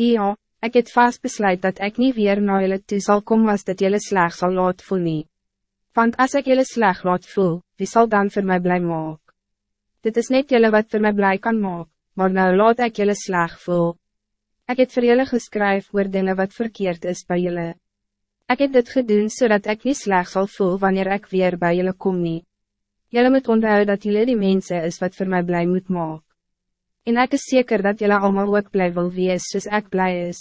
Ja, ik het vast besluit dat ik niet weer naar jullie toe zal komen als dat jullie sleg zal laat voel nie. Want als ik jullie sleg laat voel, wie zal dan voor mij blij maak? Dit is niet jullie wat voor mij blij kan maak, maar nou laat ik jullie sleg voel. Ik het voor jullie geskryf oor dinge wat verkeerd is bij jullie. Ik heb dit gedaan zodat ik niet sleg zal voel wanneer ik weer bij jullie kom nie. Jullie moet onthouden dat jullie die mensen is wat voor mij blij moet maak. En ek is zeker dat jullie allemaal ook blij wil wees soos ek blij is.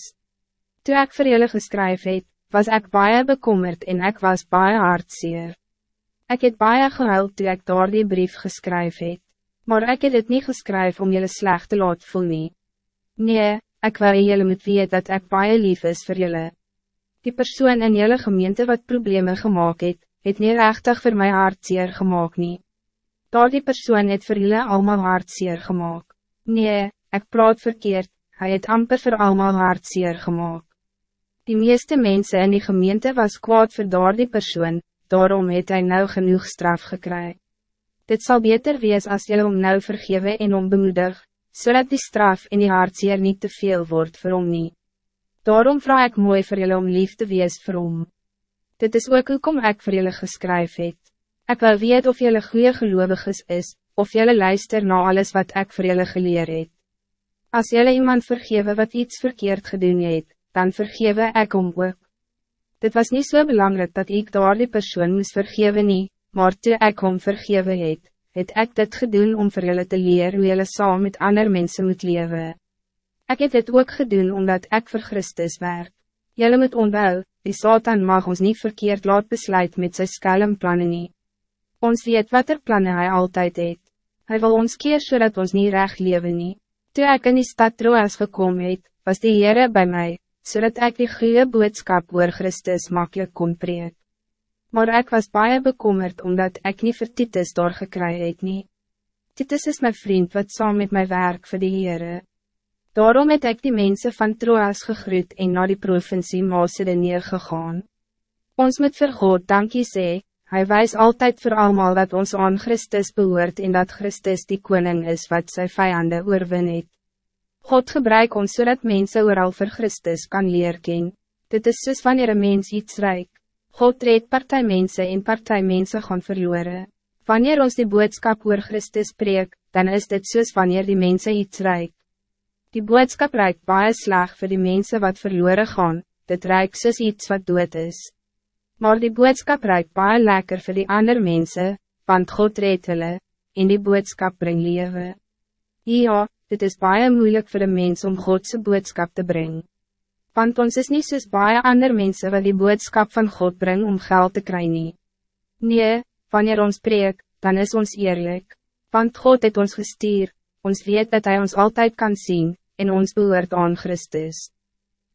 Toen ik voor jullie geskryf het, was ik baie bekommerd en ik was baie hartseer. Ik het baie gehuild toe ek daar die brief geskryf het, maar ik het het niet geskryf om jullie slecht te laat voel nie. Nee, ik wil jullie moet weet dat ik baie lief is voor jullie. Die persoon in jullie gemeente wat problemen gemaakt het, het nie rechtig voor mij hartseer gemaakt nie. Daar die persoon het vir julle allemaal hartseer gemaakt. Nee, ik praat verkeerd, hij het amper voor allemaal hartseer gemaakt. Die meeste mensen in die gemeente was kwaad voor daar die persoon, daarom het hij nou genoeg straf gekry. Dit zal beter wees als jullie om nou vergeven en om bemoedig, zodat die straf in die hartseer niet te veel wordt voor hom nie. Daarom vraag ik mooi voor jullie om lief te wees vir hom. Dit is ook hoekom ek vir julle geskryf het. Ek wil weet of julle goeie geloviges is, of julle luister na alles wat ik voor julle geleer het. As julle iemand vergewe wat iets verkeerd gedoen het, dan vergewe ek om ook. Dit was niet zo so belangrijk dat ik daar die persoon moest vergeven nie, maar toe ek om vergewe het, het ek dit gedoen om vir julle te leer hoe julle saam met ander mensen moet leven. Ik heb dit ook gedoen omdat ik voor Christus werk. Jullie moet onthou, die Satan mag ons niet verkeerd laat besluit met zijn skelmplannen nie. Ons weet wat er plannen hij altijd het. Hij wil ons keer zodat ons niet recht leven nie. Toe ek in die stad Troas gekom het, was die Heere bij mij, zodat ik die goede boodskap oor Christus makkelijk kon preek. Maar ik was baie bekommerd omdat ik niet vir Titus doorgekry het nie. Titus is mijn vriend wat saam met mijn werk voor de Heere. Daarom het ik die mensen van Troas gegroet en naar die provincie Macedonië gegaan. Ons moet vir God dankie sê, hy wijs altijd voor allemaal dat ons aan Christus behoort en dat Christus die koning is wat zijn vijanden oorwin het. God gebruik ons zodat so mensen ooral vir Christus kan leer ken. Dit is soos wanneer een mens iets rijk. God reed partij mensen en partij mensen gaan verloren. Wanneer ons die boodskap oor Christus spreek, dan is dit soos wanneer die mensen iets rijk. Die boodskap reik baie slag voor die mensen wat verloren gaan, dit reik soos iets wat dood is. Maar die boodskap reik baie lekker voor die andere mensen, want God reed hulle, en die boodskap bring lewe. Ja, dit is baie moeilijk voor een mens om Godse boodskap te brengen. Want ons is niet soos baie ander mensen wat die boodskap van God brengen om geld te krijgen. Nee, wanneer ons spreek, dan is ons eerlijk. Want God het ons gestuur, ons weet dat Hij ons altijd kan zien, en ons behoort aan Christus.